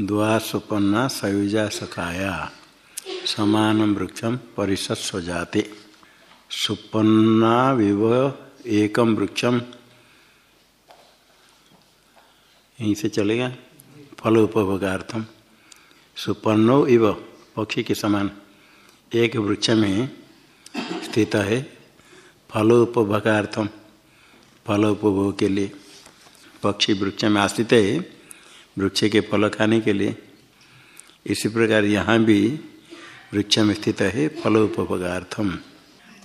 द्वा सुपन्ना सयुजा सखाया समान वृक्षम परिषद जाते सुपन्ना विव एकम वृक्षम यहीं से चलेगा? फल उपभोगार्थम सुपन्नो इव पक्षी के समान एक वृक्ष में स्थित है। फल उपभोगार्थम फल उपभोग के लिए पक्षी वृक्ष में आश्रित है। वृक्ष के फल खाने के लिए। इसी प्रकार यहाँ भी वृक्ष में स्थित है फल उपभोगार्थम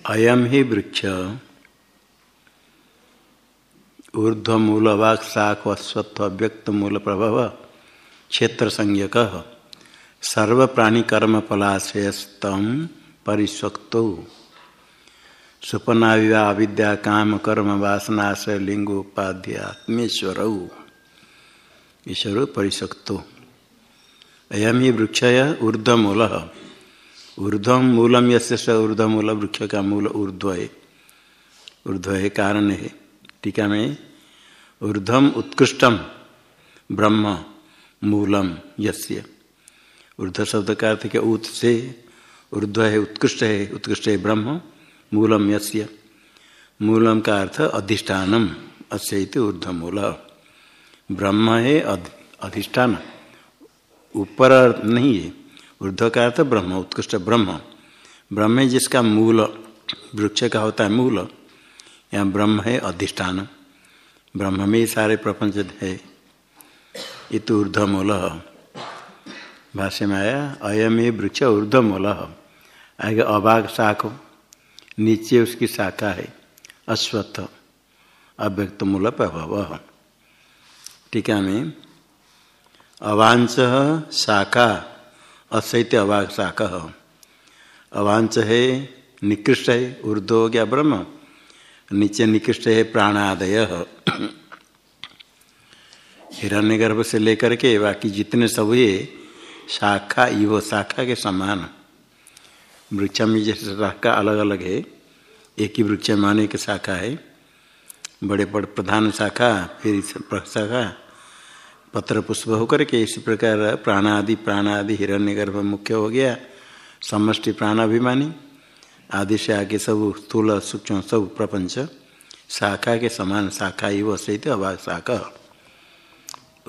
अयम ही वृक्ष। ऊर्ध्व मूल वाक शाख अश्वत्थ अव्यक्त मूल प्रभव क्षेत्र संज्ञक सर्व प्राणी कर्म फलाशयस्तम परिस्वक्त। सुपना विवाह विद्या काम कर्म वासनाशय लिंग उपाध्य आत्मेश्वर ईश्वर परिशक्तो। अयम ही वृक्ष ऊर्धमूल ऊर्ध्व मूलम यश ऊर्धमूल वृक्ष का मूल ऊर्ध्व है ऊर्ध्व है कारण। है टीका में ऊर्धम उत्कृष्टम ब्रह्म मूलम यस्य। ऊर्ध शब्द का अर्थ क्या उत से ऊर्ध्व है उत्कृष्ट है उत्कृष्ट है ब्रह्म मूलम यस्य। मूलम का अर्थ अधिष्ठानम, अस्य ऊर्धमूल ब्रह्म है अधिष्ठान। ऊपर नहीं है। ऊर्ध्व का अर्थ ब्रह्म, उत्कृष्ट ब्रह्म। ब्रह्म जिसका मूल, वृक्ष का होता है मूल। यहाँ ब्रह्म है अधिष्ठान। ब्रह्म में ही सारे प्रपंच है। इत ऊर्धमूल भाष्य में आया, अयम ही वृक्ष ऊर्धमूल आगे अभाग शाख। नीचे उसकी शाखा है। अश्वत्थ। अव्यक्त मूल प्रभाव। टीका में अवांच शाखा असैत्य अभाग शाखा। अवांच है निकृष्ट है ऊर्ध हो गया ब्रह्म, नीचे निकृष्ट है प्राणादय। हिरण्य गर्भ से लेकर के बाकी जितने सब ये शाखा यो शाखा के समान वृक्ष में जैसे शाखा अलग अलग है, एक ही वृक्ष में अनेक शाखा है। बड़े बड़े प्रधान शाखा, फिर शाखा, पत्र पुष्प होकर के इसी प्रकार प्राणादि प्राणादि हिरण्य गर्भ मुख्य हो गया। समष्टि प्राणाभिमानी, आदि से आगे सब स्थूल, सूक्ष्म, सब प्रपंच, शाखा के समान शाखा ही वो सहित अभाग शाखा।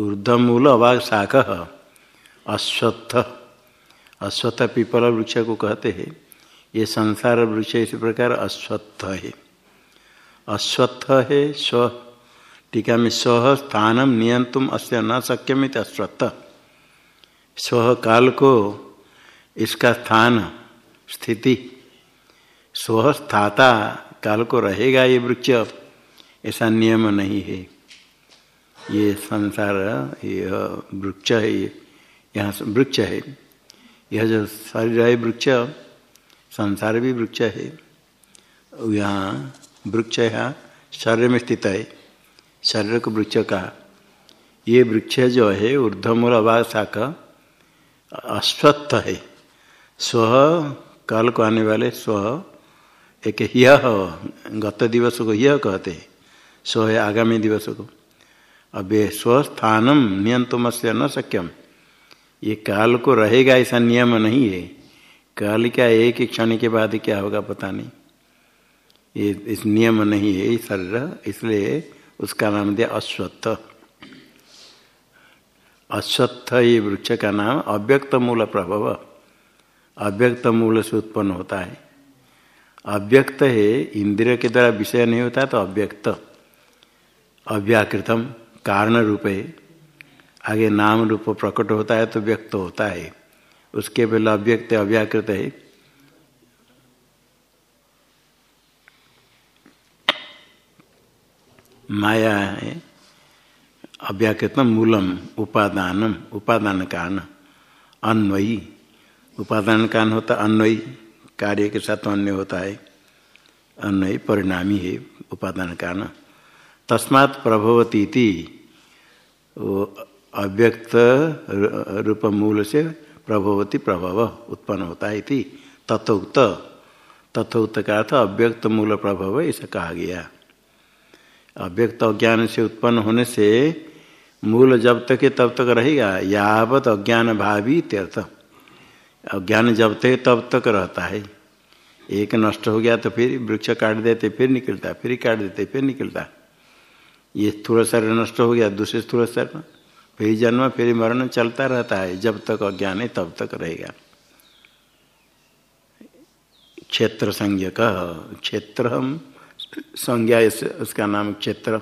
ऊर्धमूल अभाग शाख, अश्वत्थ। अश्वत्थ पीपल वृक्ष को कहते हैं। ये संसार वृक्ष इसी प्रकार अश्वत्थ है। अश्वत्थ है, स्व। टीका में स्व स्थानम नियंतुम अस्य न सक्यमित अश्वत्थ स्व काल को इसका स्थान, स्थिति। स्व स्थाता काल को रहेगा ये वृक्ष। ऐसा नियम नहीं है। ये संसार, यह वृक्ष है, ये यहाँ वृक्ष है। यह जो शरीर है वृक्ष, संसार भी वृक्ष है। यहाँ वृक्ष यहाँ शरीर में स्थित है। शरीर को वृक्ष का ये वृक्ष जो है ऊर्धमूल अभाग शाख अश्वत्थ है। स्व काल को आने वाले स्व एक यह गत दिवस को यह कहते हैं। स्व है आगामी दिवस को अब ये स्वस्थानम नियंतुम से न सक्यम ये काल को रहेगा ऐसा नियम नहीं है। काल क्या एक ही क्षण के बाद क्या होगा पता नहीं। ये इस नियम नहीं है शरीर, इसलिए उसका नाम दिया अश्वत्थ। अश्वत्थ ये वृक्ष का नाम अव्यक्त मूल प्रभव। अव्यक्त मूल से उत्पन्न होता है। अव्यक्त है, इंद्रिय के द्वारा विषय नहीं होता तो अव्यक्त। अव्याकृतम, कारण रूप है। आगे नाम रूप प्रकट होता है तो व्यक्त होता है। उसके पहले अव्यक्त, अव्याकृत है। माया है। अव्याकृतम मूलम, उपादानम उपादान कारण अन्वयी। उपादान कारण होता अन्वयी, कार्य के साथ अन्य होता है। अन्वयी परिणामी है उपादान कारण तस्मात् प्रभवती अव्यक्त रूप मूल से प्रभवती प्रभव उत्पन्न होता है तथोक्त तथोक्त का अर्थ अव्यक्त मूल प्रभव, ऐसा कहा गया। अव्यक्त अज्ञान से उत्पन्न होने से मूल जब तक है तब तक रहेगा, यावत अज्ञान भावी तीर्थ अज्ञान जब तक तब तक रहता है। एक नष्ट हो गया तो फिर वृक्ष काट देते, फिर निकलता, फिर काट देते, फिर निकलता। ये थोड़ा शरीर नष्ट हो गया, दूसरे थोड़ा शरीर फिर जन्म, फिर मरण चलता रहता है, जब तक अज्ञान है तब तक रहेगा। क्षेत्र संज्ञ का क्षेत्र हम संज्ञा उसका नाम क्षेत्र।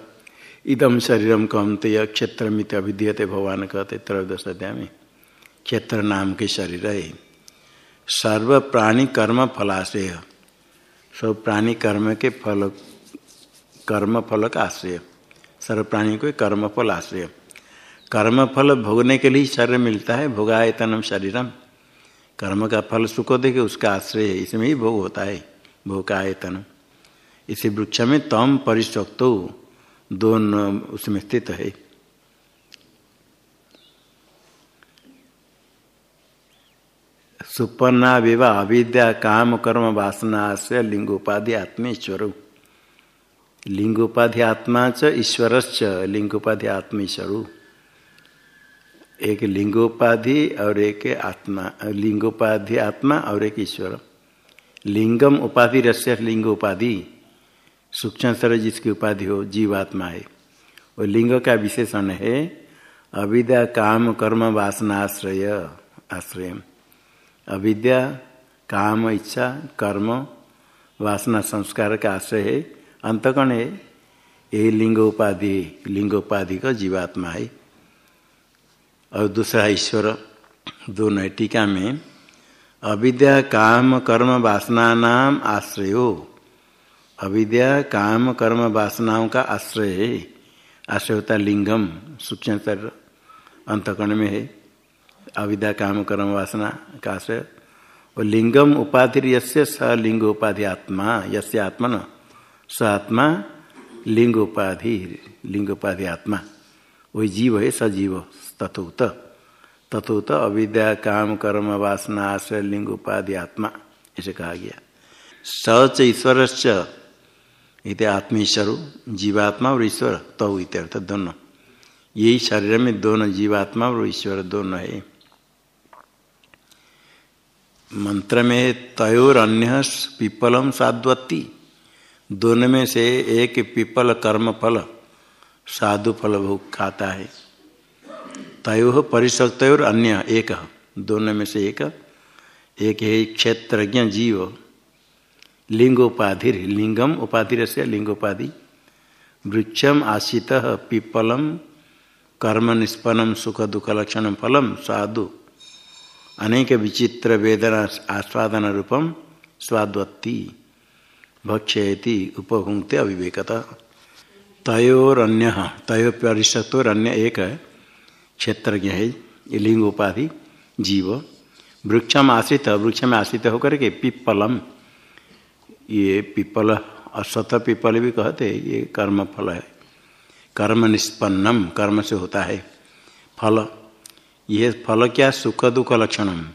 इदम शरीरम कमते या क्षेत्र मित अभिधीयते, भगवान कहते त्रयोदश अध्याय में क्षेत्र नाम के शरीर है। सर्व प्राणी कर्म फलाश्रय सब प्राणी कर्म के फल, कर्म फल का आश्रय। सर्व प्राणी को कर्म फल आश्रय। कर्म फल भोगने के लिए शरीर मिलता है, भोगायतनम शरीरम। कर्म का फल सुख देखे उसका आश्रय है, इसमें ही भोग होता है भोग आयतन इसी वृक्ष में तम परिशक्तो, दोनों, उसमें स्थित है। सुपन्ना विवाह, अविद्या, काम, कर्म, वासना से लिंगोपाधि, आत्मेश्वर। लिंगोपाधि आत्मा च ईश्वरश्च, लिंगोपाधि आत्मेश्वर। एक लिंगोपाधि और एक आत्मा, लिंगोपाधि आत्मा और एक ईश्वर। लिंगम उपाधि रस्य लिंगोपाधि। सूक्ष्म स्तर जिसकी उपाधि हो, जीवात्मा है। और लिंग का विशेषण है, अविद्या, काम, कर्म वासनाश्रय आश्रय आश्रय। अविद्या, काम, इच्छा, कर्म, वासना, संस्कार का आश्रय है अंतकण है। ये लिंग उपाधि लिंग उपाधि का जीवात्मा है। और दूसरा ईश्वर दोनों टीका में, अविद्या, काम, कर्म, वासना, नाम, आश्रयो अविद्या, काम, कर्म, वासनाओं का आश्रय है। आश्रय होता लिंगम, सूक्ष्म अंतकर्ण में है। अविद्या, काम, कर्म, वासना का आश्रय। और लिंगम उपाधि यस्य स लिंग उपाधि आत्मा, यस्य आत्मा न स आत्मा लिंग उपाधि लिंग उपाधि आत्मा। वही जीव है, सजीव तथोत तथोत अविद्या, काम, कर्म, वासना, आश्रय, लिंग उपाधि आत्मा ऐसे कहा गया। सच ईश्वर इत आत्मेश्वर जीवात्मा और ईश्वर तव तो इत्यर्थ दोनों। यही शरीर में दोनों, जीवात्मा और ईश्वर दोनों है। मंत्र में तयोर अन्य पिपलम साध्वती दोनों में से एक पिपल कर्म फल साधु फल भोग खाता है। तयो परिशक्त और अन्य एक। दोनों में से एक। एक है क्षेत्रज्ञ जीव। लिंगोपाधि लिंगम उपाधि से लिंगोपाधि। वृक्षम आशित पिपलम कर्म निष्पन्नम सुख दुख लक्षण फलम, साधु। अनेक विचित्र वेदना आस्वादन रूपम स्वाद्वत्ति, भक्ष्यति उपभुंगते अविवेकत। तयोर अन्य तयो एक क्षेत्रज्ञ है ये लिंग उपाधि जीव। वृक्षम आश्रित वृक्ष में आश्रित होकर के पिप्पलम ये पिपल, असत पिपल भी कहते ये कर्म फल है। कर्म निष्पन्नम, कर्म से होता है। फल, ये फल क्या सुख दुख लक्षणम?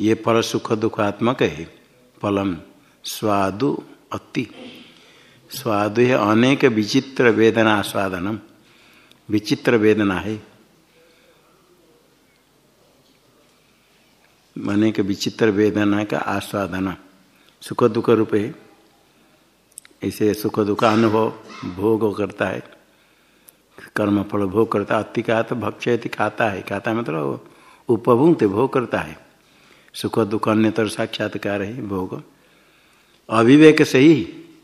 ये फल सुख दुखात्मक है। फलम, स्वादु अति। स्वादु है अनेक विचित्र वेदना आस्वादनम विचित्र वेदना है। अनेक विचित्र वेदना का आस्वादन सुख दुख रूप। है ऐसे सुख दुख अनुभव भोग करता है। कर्म फल भोग करता अति का तो भक्ष्य खाता है। खाता है मतलब उपभुक्त भोग करता है। सुख दुख अन्य अन्यतर साक्षात्कार है भोग। अविवेक से ही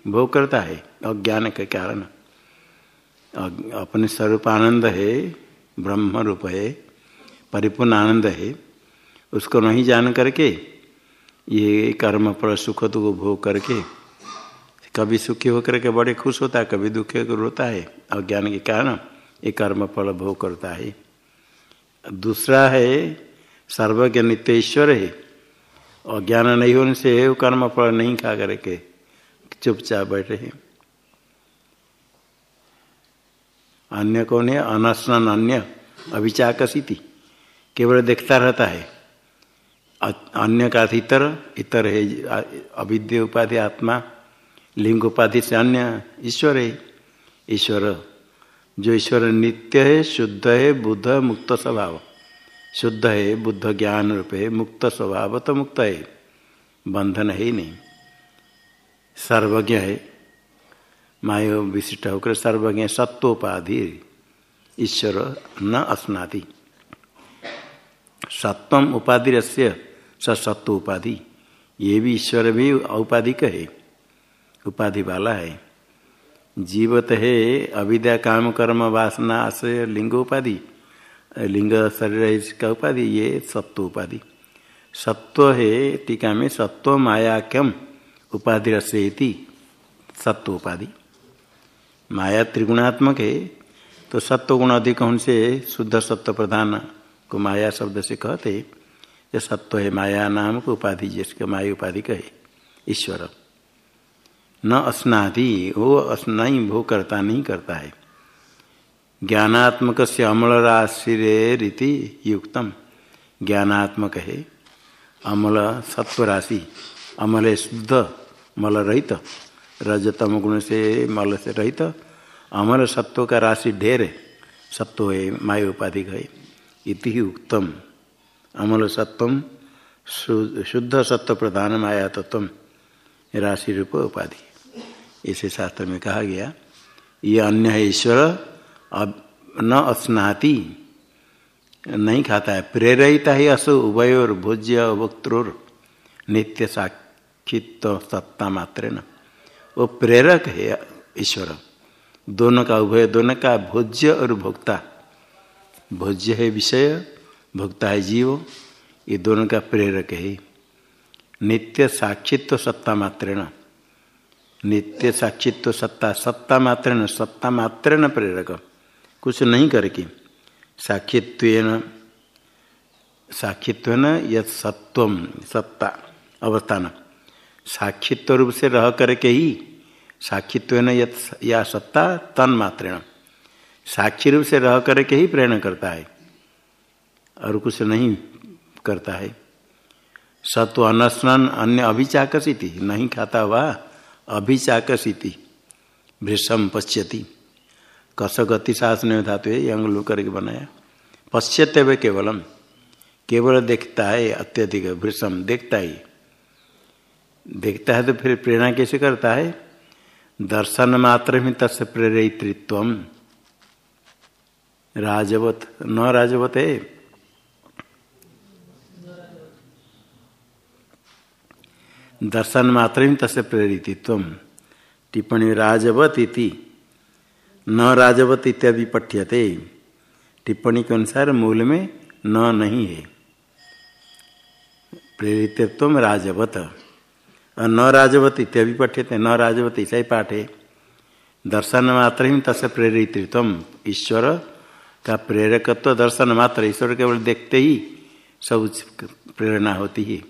भोग करता है। अज्ञान के कारण। अपने स्वरूप आनंद है। ब्रह्म रूप है। परिपूर्ण आनंद है। उसको नहीं जान करके ये कर्म पर सुख दुख भोग करके कभी सुखी होकर के बड़े खुश होता है, कभी दुखी होकर रोता है। अज्ञान के कारण ये कर्म फल भोग करता है। दूसरा है, सर्वज्ञ नित्यश्वर है। अज्ञान नहीं होने से वो कर्म फल नहीं खा करके चुपचाप बैठे हैं। अन्य कौन है? अनशन अन्य। अभिचाकसी थी केवल देखता रहता है। अन्य का इतर इतर है अविद्य उपाधि, आत्मा, लिंग उपाधि से अन्य ईश्वर है। ईश्वर, जो ईश्वर नित्य है, शुद्ध है, बुद्ध मुक्त स्वभाव। शुद्ध है, बुद्ध ज्ञान रूप है, मुक्त स्वभाव तो मुक्त है। बंधन है ही नहीं। सर्वज्ञ है। मायो विशिष्ट होकर सर्वज्ञ सत्वोपाधि ईश्वर न अस्नाति। सत्वम उपाधि सत्व उपाधि। ये भी ईश्वर भी औपाधिक है उपाधि वाला है। जीवत है, अविद्या, काम, कर्म, वासना, आश्रय, लिंग उपाधि। लिंग, शरीर का उपाधि, ये सत्व उपाधि। सत्व है, टीका में सत्व मायाक्यम, उपाधि रसेति सत्व उपाधि। माया त्रिगुणात्मक है तो सत्व गुण अधिक उनसे शुद्ध सत्व प्रधान को माया शब्द से कहते ये सत्व है, माया नाम को उपाधि जिसके माया उपाधि कहे, ईश्वर। न अस्नादि, वो अस्नाई भोग करता नहीं करता है। ज्ञानात्मक से अमल राशि युक्तम। ज्ञानात्मक है, अमल सत्व राशि अमल है शुद्ध, मल रहित, रजतम गुण से मल से रहित, अमल सत्व का राशि ढेर है। सत्व है, माया उपाधि है इति ही उत्तम अमल सत्वम शुद्ध सत्व प्रधान माया तत्व राशि रूप उपाधि। इसे शास्त्र में कहा गया, ये अन्य है ईश्वर अब न अस्नाति, नहीं खाता है। प्रेरिता ही असु, उभयोर, भोज्य वक्त्रोर नित्य साक्षित्व सत्ता मात्र न वो प्रेरक है ईश्वर। दोनों का उभय, दोनों का भोज्य और भोक्ता। भोज्य है विषय भोक्ता है जीव, ये दोनों का प्रेरक है। नित्य साक्षित्व सत्ता मात्रेण। नित्य साक्षित्व सत्ता सत्ता मात्रेण सत्ता मात्रेण प्रेरक। कुछ नहीं करके। साक्षित्व साक्षित्व यद सत्व, सत्ता, अवस्थान। साक्षित्व रूप से रह करके ही साक्षित्व या सत्ता तन मात्रेण साक्षी रूप से रह करके ही प्रेरणा करता है। और कुछ नहीं करता है। सत्व अनस्नन अन्य अभिचाकसिति, नहीं खाता हुआ अभिचाकसिति भृषम पश्यति। कस गति शासन में धातु है यंग लू करके बनाया। पश्यते वे केवलम, केवल देखता है अत्यधिक भृषम देखता ही। देखता है तो फिर प्रेरणा कैसे करता है? दर्शन मात्र में तस् प्रेरित्व राजवत, न राजवत है। दर्शन मात्र तसे प्रेरितित्व टिप्पणी राजवत इति न राजवत इत्यादि पठ्यते। टिप्पणी के अनुसार मूल में न नहीं है। प्रेरितत्व राजवत। और न राजवत इत्यादि पठ्यते। न राजवत ऐसा ही पाठ है। दर्शन मात्र ही तस् प्रेरितृत्व ईश्वर का प्रेरकत्व दर्शन मात्र ईश्वर केवल देखते ही सब प्रेरणा होती है।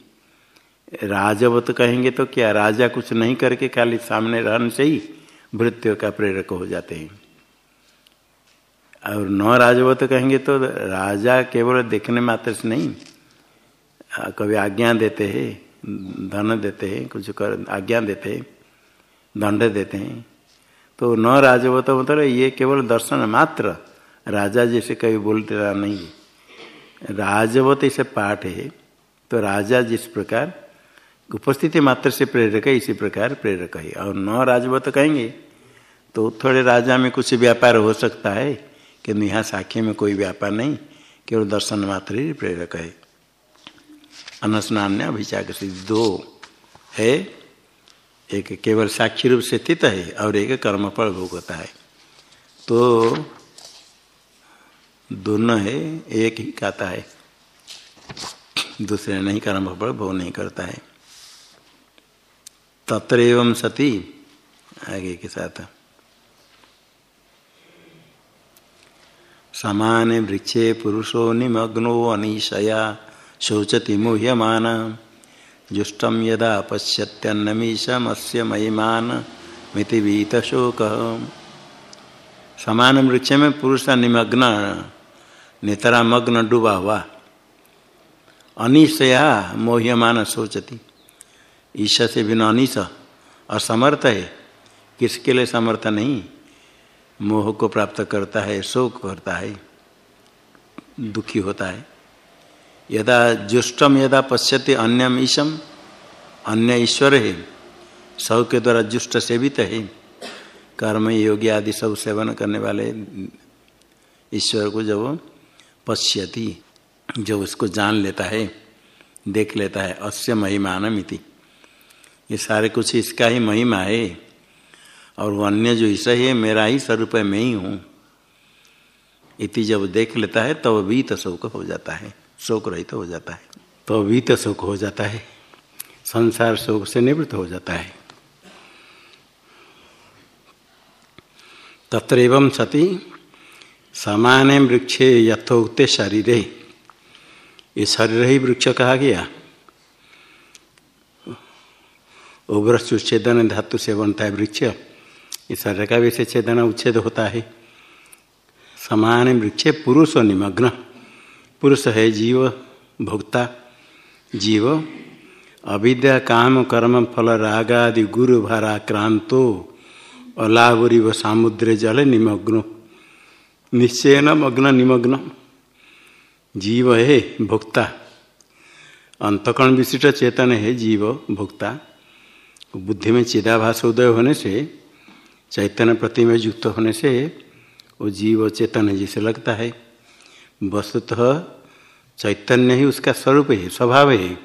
राजवत कहेंगे तो क्या राजा कुछ नहीं करके खाली सामने रहने से ही भृत्य का प्रेरक हो जाते हैं। और न राजवत कहेंगे तो राजा केवल देखने मात्र से नहीं कभी आज्ञा देते हैं, धन देते हैं, कुछ कर, आज्ञा देते हैं, दंड देते हैं। तो न राजवत मतलब ये केवल दर्शन मात्र, राजा जैसे कभी बोलते रहा नहीं। राजवत इसे पाठ है तो राजा जिस प्रकार उपस्थिति मात्र से प्रेरक है, इसी प्रकार प्रेरक है। और न राजवत कहेंगे तो थोड़े राजा में कुछ व्यापार हो सकता है किंतु यहाँ साखी में कोई व्यापार नहीं, केवल दर्शन मात्र ही प्रेरक है। अनस्नान्य अभिचाक दो है, एक केवल साक्षी रूप से स्थित है और एक कर्मफल भोग होता है। तो दोनों है, एक ही खाता है, दूसरे नहीं कर्म कर्मफल भोग नहीं करता है। तत्र सती। आगे के साथ। समान वृक्षे पुरुषो निमग्नो अनिशया, शोचति मुह्यमान। जुष्टम यदा पश्यत्यन्नमीशमस्य महिमान मितिवीत शोक समान वृक्ष में पुरुष निमग्न नेतरा मग्न डूबा हुआ। अनिशया मोह्यमान सोचती ईश से बिना अनिश असमर्थ है? किसके लिए समर्थ नहीं? मोह को प्राप्त करता है, शोक करता है, दुखी होता है। यदा जुष्टम यदा पश्यते अन्यम ईशम अन्य ईश्वर है। सब के द्वारा जुष्ट सेवित है। कर्म योगी आदि सब सेवन करने वाले ईश्वर को जब पश्यति जो उसको जान लेता है, देख लेता है, अस्य महिमानमिति। ये सारे कुछ इसका ही महिमा है। और वो अन्य जो ईसा है, मेरा ही स्वरूप मैं ही हूँ। इति जब देख लेता है, तब तो वीत शोक हो जाता है। शोक रहित तो हो जाता है। तो वीत शोक हो जाता है। संसार शोक से निवृत्त हो जाता है। तत्र सती समान वृक्षे यथोक्ते शरीर। ये शरीर ही वृक्ष कहा गया। उग्र उच्छेदन धातु से बनता है वृक्ष। इस शरीर का भी छेदन उच्छेद होता है। समान वृक्ष पुरुष निमग्न। पुरुष है जीव, भोक्ता, जीव, अविद्या, काम, कर्म, फल, राग आदि, गुरु भाराक्रांतो अलावरिव सामुद्र जल निमग्न। निश्चय न मग्न, निमग्न। जीव है भोक्ता। अंतकण विशिष्ट चेतन है जीव, भोक्ता। बुद्धि में चिदाभास उदय होने से, चैतन्य प्रति में युक्त होने से, वो जीव चेतन है जिसे लगता है। वस्तुतः चैतन्य ही उसका स्वरूप है, स्वभाव है।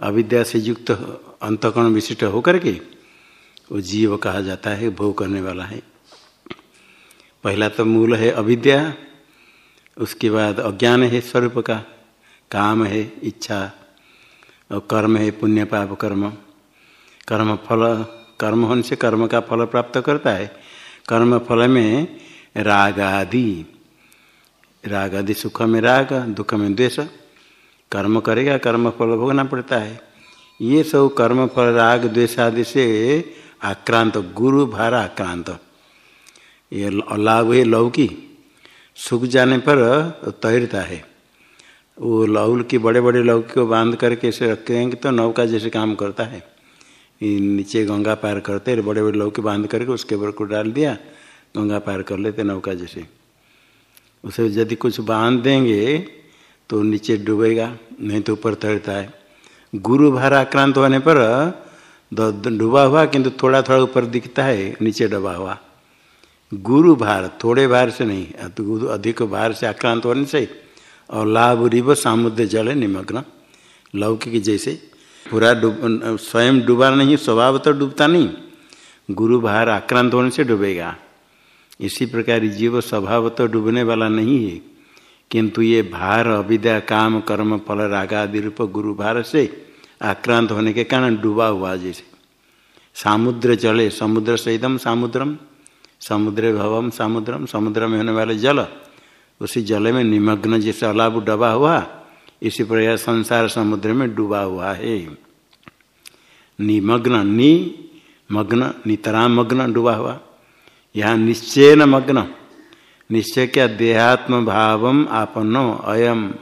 अविद्या से युक्त अंतकरण विशिष्ट होकर के वो जीव कहा जाता है, भोग करने वाला है। पहला तो मूल है अविद्या, उसके बाद अज्ञान है स्वरूप का, काम है इच्छा, और कर्म है पुण्य पाप कर्म। कर्म फल कर्म होने से कर्म का फल प्राप्त करता है। कर्म फल में राग आदि। राग आदि सुख में राग, दुख में द्वेष। कर्म करेगा कर्म फल भोगना पड़ता है। ये सब कर्म फल राग, द्वेष आदि से आक्रांत, गुरु भार आक्रांत। ये लाभ है लौकी सूख जाने पर तैरता है। वो लौल की बड़े बड़े लौकी को बाँध करके ऐसे रखेंगे तो नौका जैसे काम करता है। नीचे गंगा पार करते बड़े बड़े लौकी बाँध करके उसके ऊपर को डाल दिया, गंगा पार कर लेते नौका जैसे। उसे यदि कुछ बाँध देंगे तो नीचे डूबेगा, नहीं तो ऊपर तैरता है। गुरु भार आक्रांत होने पर डूबा हुआ, किंतु थोड़ा थोड़ा ऊपर दिखता है, नीचे डबा हुआ। गुरु भार थोड़े भार से नहीं अधिक भार से आक्रांत होने से, और लाभ, रिव, सामुद्र, जल, निमग्न, लौकिक जैसे पूरा डूब स्वयं डूबा नहीं, स्वभाव तो डूबता नहीं। गुरु भार आक्रांत होने से डूबेगा। इसी प्रकार जीव स्वभाव तो डूबने वाला नहीं है। किंतु ये भार, अविद्या, काम, कर्म, फल रागादि रूप गुरु भार से आक्रांत होने के कारण डूबा हुआ जैसे। सामुद्र जले, समुद्र सहितम सामुद्रम, समुद्र भवम समुद्रम, समुद्र में होने वाले जल, उसी जल में निमग्न जैसे अलाभ डबा हुआ इसी प्रकार संसार समुद्र में डूबा हुआ है। निमग्न, नि मग्न नितराम मग्न डूबा हुआ। यहाँ निश्चय न मग्न। निश्चय क्या? देहात्म भाव आपनो अयम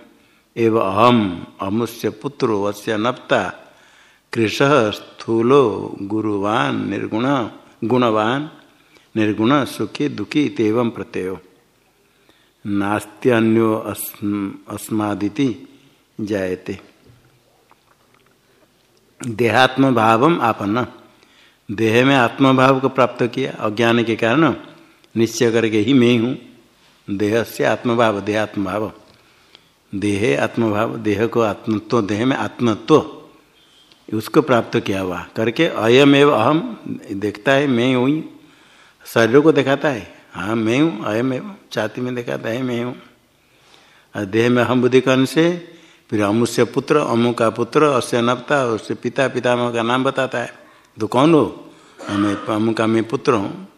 एव अहम। अमुष्य पुत्रो वश्य नप्ता। कृष स्थूलो गुरुवान निर्गुण, गुणवान निर्गुण सुखी दुखी तेवं प्रत्यय। नास्त्यन्यो अस्मादिति जायते। देहात्म भाव आपन्न। देह में आत्मभाव को प्राप्त किया, अज्ञान के कारण निश्चय करके ही मैं हूँ। देह से आत्मभाव, देहात्मभाव। देहे आत्मभाव, देह को आत्मत्व देह में आत्मत्व। उसको प्राप्त किया हुआ। करके अयम एवं अहम देखता है, मैं हूँ। शरीर को दिखाता है हाँ मैं हूँ। अयम एवं छाती में दिखाता है, मैं हूँ। देह में हम बुद्धि कर्ण से? फिर अमुष्य पुत्र, अमु का पुत्र अस्य नपता उससे पिता पितामह का नाम बताता है। तो कौन हो? मैं अमु का मैं पुत्र हूँ।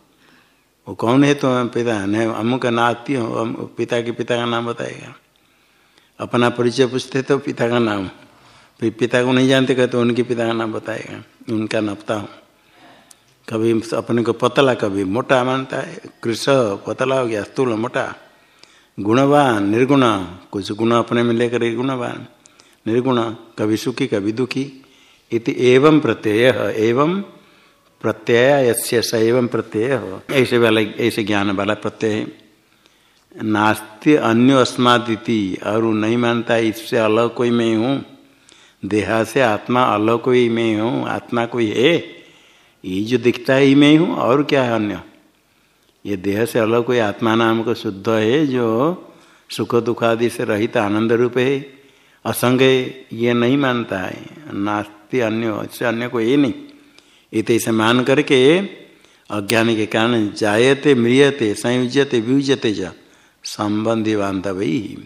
वो कौन है तो पिता नहीं अमु का नाती हूँ पिता के पिता का नाम बताएगा। अपना परिचय पूछते तो पिता का नाम। फिर पिता को नहीं जानते, कहते तो उनके पिता का नाम बताएगा। उनका नपता हूँ। कभी अपने को पतला, कभी मोटा मानता है। कृष पतला हो गया, स्थूल, मोटा। गुणवान, निर्गुण, कुछ गुण अपने में लेकर गुणवान। निर्गुण, कभी सुखी, कभी दुखी। इति एवं प्रत्यय एवं प्रत्यय यस्य सैवं प्रत्यय। ऐसे वाला, ऐसे ज्ञान वाला प्रत्यय नास्ति अन्य अस्मादिति और नहीं मानता, इससे अलग कोई मैं हूँ। देहा से आत्मा अलग कोई मैं हूँ, आत्मा कोई है। ये जो दिखता है, ये मैं हूँ, और क्या है अन्य? ये देह से अलग कोई आत्मा नाम को शुद्ध है जो सुख दुख आदि से रहित आनंद रूप है? असंग है, ये नहीं मानता है। नास्ति अन्य, इससे अन्य को ये नहीं। इत ऐसे मान करके अज्ञान के कारण जायते, म्रियते संयुजते व्यूजते जा संबंधी बांधव ही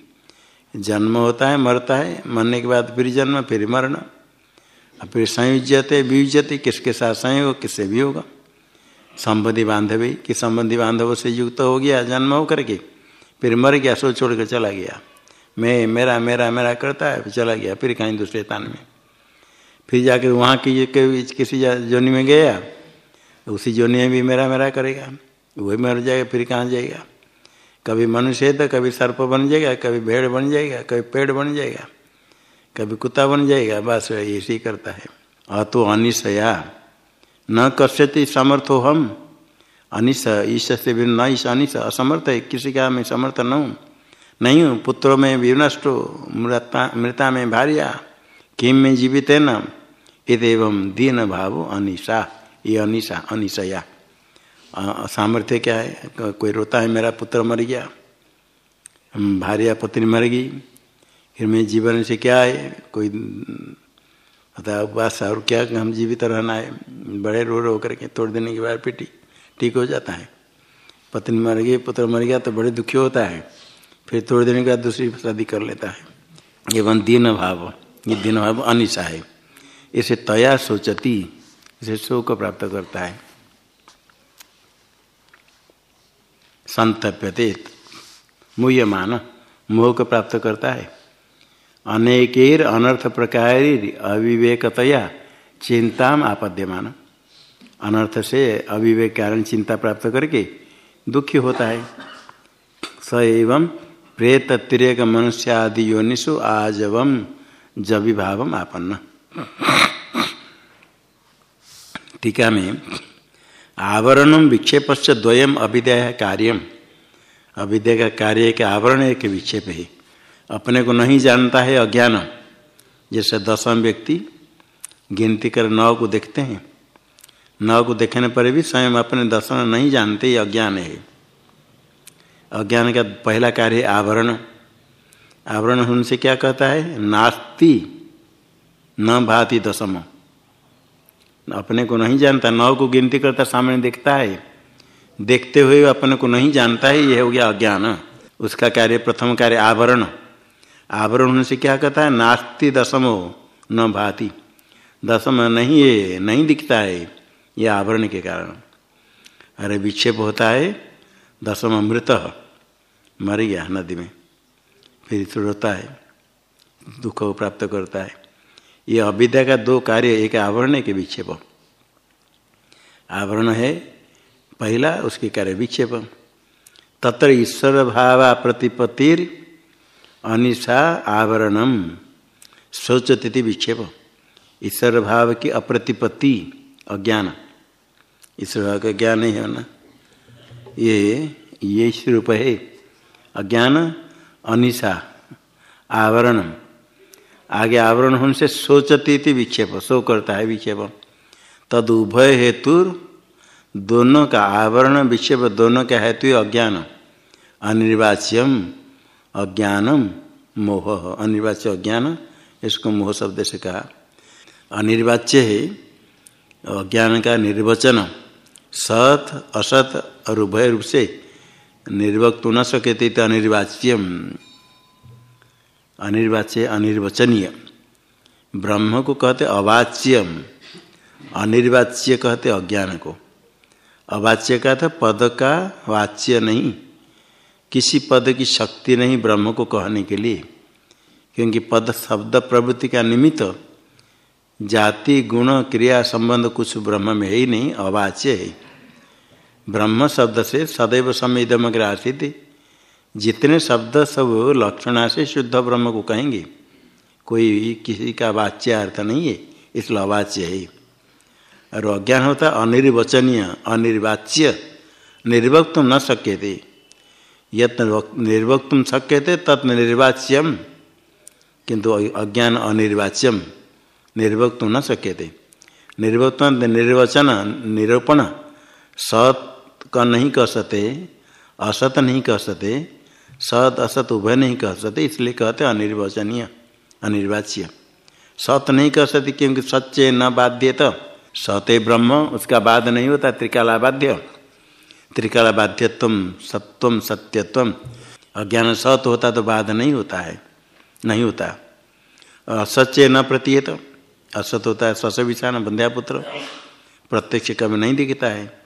जन्म होता है, मरता है, मरने के बाद फिर जन्म, फिर मरण। फिर संयुजते व्यूजते किसके साथ संयोग, किससे भी होगा? संबंधी बांधवी कि संबंधी बांधवों से युक्त हो गया, जन्म हो करके, फिर मर गया, सो छोड़ कर चला गया। मैं, मेरा मेरा मेरा करता है चला गया, फिर कहीं दूसरे स्थान में। फिर जाकर वहाँ की किसी जोनी में गया, उसी जोनी में भी मेरा मेरा करेगा। वही मर जाएगा, फिर कहाँ जाएगा? कभी मनुष्य है तो कभी सर्प बन जाएगा, कभी भेड़ बन जाएगा, कभी पेड़ बन जाएगा, कभी कुत्ता बन जाएगा, बस ऐसे ही करता है। अतो अनिशया। न कश्यति समर्थो हम। अनिश ईश से भी न ईश, अनिश, असमर्थ है, किसी का मैं समर्थ न हूँ। नहीं हूँ, पुत्रों में विनष्टो, मृता मृता में भार्या, किम में जीवित है न एवं दीन भाव अनिशा, ये अनिशा, अनिशया। सामर्थ्य क्या है? कोई रोता है, मेरा पुत्र मर गया। भार्या पत्नी मर गई। फिर मैं जीवन से क्या है? कोई अतः उपवास और क्या हम जीवित रहना है, बड़े रो रो करके तोड़ देने के बाद पिटी ठीक हो जाता है। पत्नी मर गई, पुत्र मर गया तो बड़े दुखी होता है। फिर तोड़ देने के बाद दूसरी शादी कर लेता है। एवं दीन भाव, ये दीन भाव अनिशा है। इसे तया सोचती, इसे शोक प्राप्त करता है। संतप्यते मुह्यमान मोह को प्राप्त करता है। अनेकेर अनर्थ प्रकार अविवेकतया चिंता आपद्यमान। अनर्थ से अविवेक कारण चिंता प्राप्त करके दुखी होता है। स एवं प्रेत तिरेक मनुष्य आदि योनिषु आजवम जविभाव आपन्न। टीका में, आवरण विक्षेप से द्वयम अविद्या कार्यम। अविद्या का कार्य के आवरण एक विक्षेप है। अपने को नहीं जानता है अज्ञान। जैसे दसम व्यक्ति गिनती कर नौ को देखते हैं। नौ को देखने पर भी स्वयं अपने दर्शन नहीं जानते, ये अज्ञान है। अज्ञान का पहला कार्य है आवरण। आवरण होने से क्या कहता है? नास्ति, न भाति दसम। अपने को नहीं जानता, नौ को गिनती करता सामने देखता है। देखते हुए अपने को नहीं जानता है यह हो गया अज्ञान। उसका कार्य प्रथम कार्य आवरण। आवरण होने से क्या कहता है? नास्ति दशमो न भाति। दशम नहीं है नहीं दिखता है ये आवरण के कारण। अरे विक्षेप होता है, दशम अमृत, मर गया नदी में। फिर रोता है, दुख को प्राप्त करता है। ये अविद्या का दो कार्य, एक आवरण के विक्षेप। आवरण है पहला, उसके कार्य विक्षेप। तत्र ईश्वर भावा प्रतिपत्तिर अनिशा आवरणम शौचतिथि विक्षेप। ईश्वर भाव की अप्रतिपत्ति अज्ञान। ईश्वर भाव का ज्ञान नहीं होना ये ये स्वरूप है। अज्ञान, अनिशा, आवरण। आगे आवरण होने से सोचती थी विक्षेप सो करता है विक्षेप। तद उभय हेतु दोनों का आवरण विक्षेप, दोनों का हेतु अज्ञान। अनिर्वाच्यम अज्ञानम मोह, अनिर्वाच्य अज्ञान, इसको मोह शब्द से कहा। अनिर्वाच्य है, अज्ञान का निर्वचन, सत, असत और उभय रूप से निर्वक्त न सके तो अनिर्वाच्यम। अनिर्वाच्य, अनिर्वचनीय। ब्रह्म को कहते अवाच्यम, अनिर्वाच्य कहते अज्ञान को। अवाच्य का था पद का वाच्य नहीं। किसी पद की शक्ति नहीं ब्रह्म को कहने के लिए, क्योंकि पद शब्द प्रवृत्ति का निमित्त जाति, गुण, क्रिया संबंध कुछ ब्रह्म में है ही नहीं, अवाच्य है। ब्रह्म शब्द से सदैव समेदमग्र आसित। जितने शब्द सब लक्षणा से शुद्ध ब्रह्म को कहेंगे, कोई किसी का वाच्य अर्थ नहीं है, इसलिए अवाच्य है। और अज्ञान होता अनिर्वचनीय, अनिर्वाच्य, निर्वक्त न सके थे यत्न शक्य थे तत् निर्वाच्यम। किंतु अज्ञान अनिर्वाच्यम। निर्वक्त न शक्य थे निर्वक्त निर्वचन निरूपण। सत का नहीं कह सकते असत नहीं कह सकते सत असत उभय नहीं कह सकते इसलिए कहते अनिर्वचनीय, अनिर्वाच्य। सत नहीं कह सकते क्योंकि सच्चे न बाध्य तो सत्य ब्रह्म, उसका बाध नहीं होता त्रिकाला बाध्य त्रिकाला बाध्यत्व सत्वम सत्यत्व। अज्ञान सत होता तो बाध नहीं होता है, नहीं होता। असत्य न प्रतीयत, असत होता है सस विषान बंध्यापुत्र प्रत्यक्ष कभी नहीं दिखता है।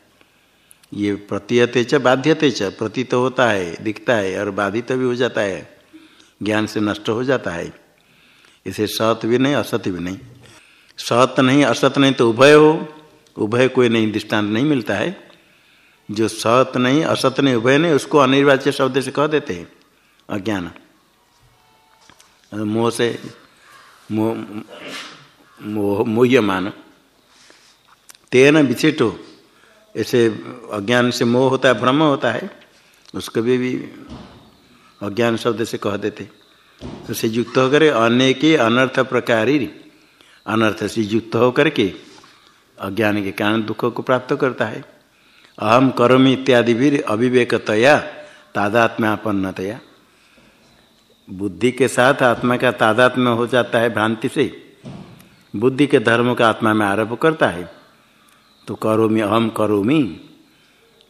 ये प्रतीयते च, बाध्यते च, प्रतीत तो होता है, दिखता है और बाधित भी हो जाता है। ज्ञान से नष्ट हो जाता है। इसे सत भी नहीं, असत भी नहीं। सत नहीं, असत नहीं तो उभय हो। उभय कोई नहीं, दृष्टांत नहीं मिलता है। जो सत नहीं असत नहीं उभय नहीं उसको अनिर्वाच्य शब्द से कह देते हैं। अज्ञान। मोह से मोह मोह्यमान। तेन विचिट। हो ऐसे अज्ञान से मोह होता है भ्रम होता है उसको भी, भी अज्ञान शब्द से कह देते। उसे युक्त होकर अनेक अनर्थ प्रकारी अनर्थ से युक्त होकर के अज्ञान के कारण दुख को प्राप्त करता है। अहम करोमि इत्यादि भी अविवेकतया, तादात्म्यापन्नतया। बुद्धि के साथ आत्मा का तादात्म्य हो जाता है भ्रांति से। बुद्धि के धर्म का आत्मा में आरोप करता है। तो करोमि अहम करोमि।